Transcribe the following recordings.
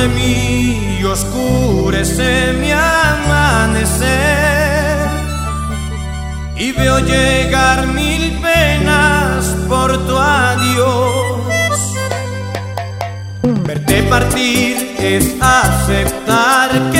de mí y oscurece mi amanecer. Y veo llegar mil penas por tu adiós. Verte partir es aceptar que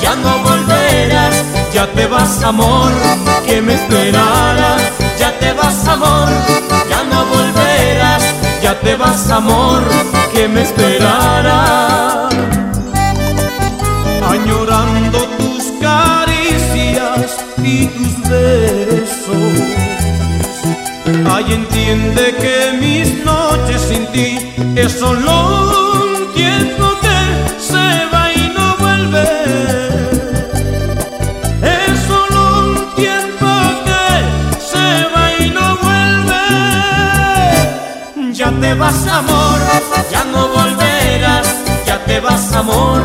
ya no volverás. Ya te vas amor, que me esperarás. Ya te vas amor, ya no volverás. Ya te vas amor, que me esperarás. Añorando tus caricias y tus besos. Ay, entiende que mis noches sin ti es solo te vas amor, ya no volverás. Ya te vas amor,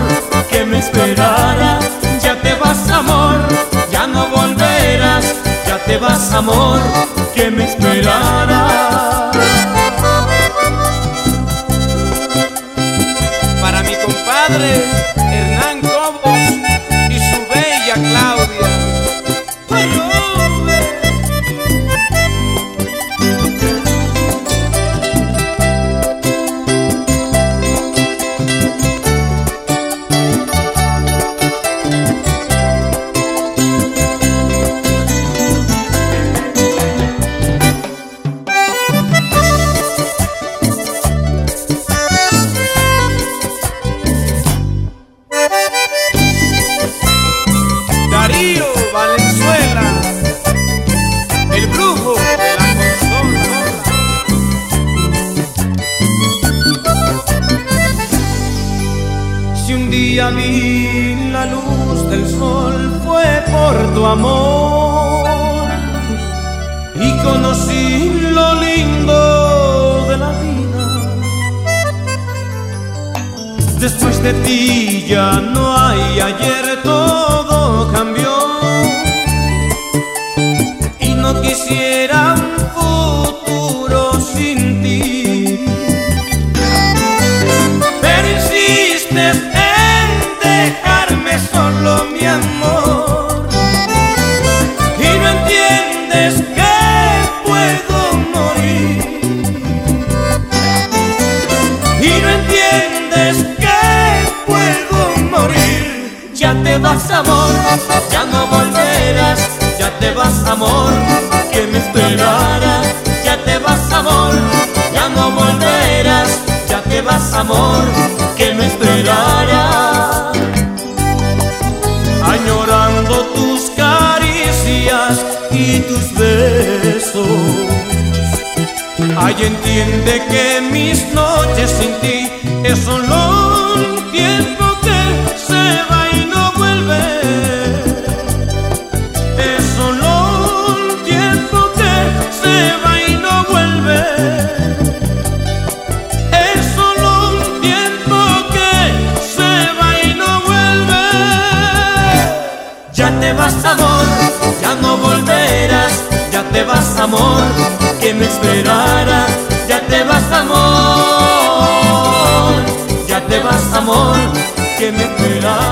que me esperarás. Ya te vas amor, ya no volverás. Ya te vas amor, que me esperarás. Para mi compadre día vi la luz del sol fue por tu amor y conocí lo lindo de la vida. Después de ti ya no hay ayer, todo cambió. Y no quisiera un futuro sin ti. Pero insistes Y no entiendes que puedo morir. Ya te vas amor, ya no volverás. Ya te vas amor, que me esperarás. Ya te vas amor, ya no volverás. Ya te vas amor, que me esperarás. Añorando tus caricias y tus besos. Ay, entiende que mis noches sin ti es solo un tiempo que se va y no vuelve. Es solo un tiempo que se va y no vuelve. Es solo un tiempo que se va y no vuelve. Ya te vas amor, ya no volverás, ya te vas amor, que me esperarás, que me esperarás.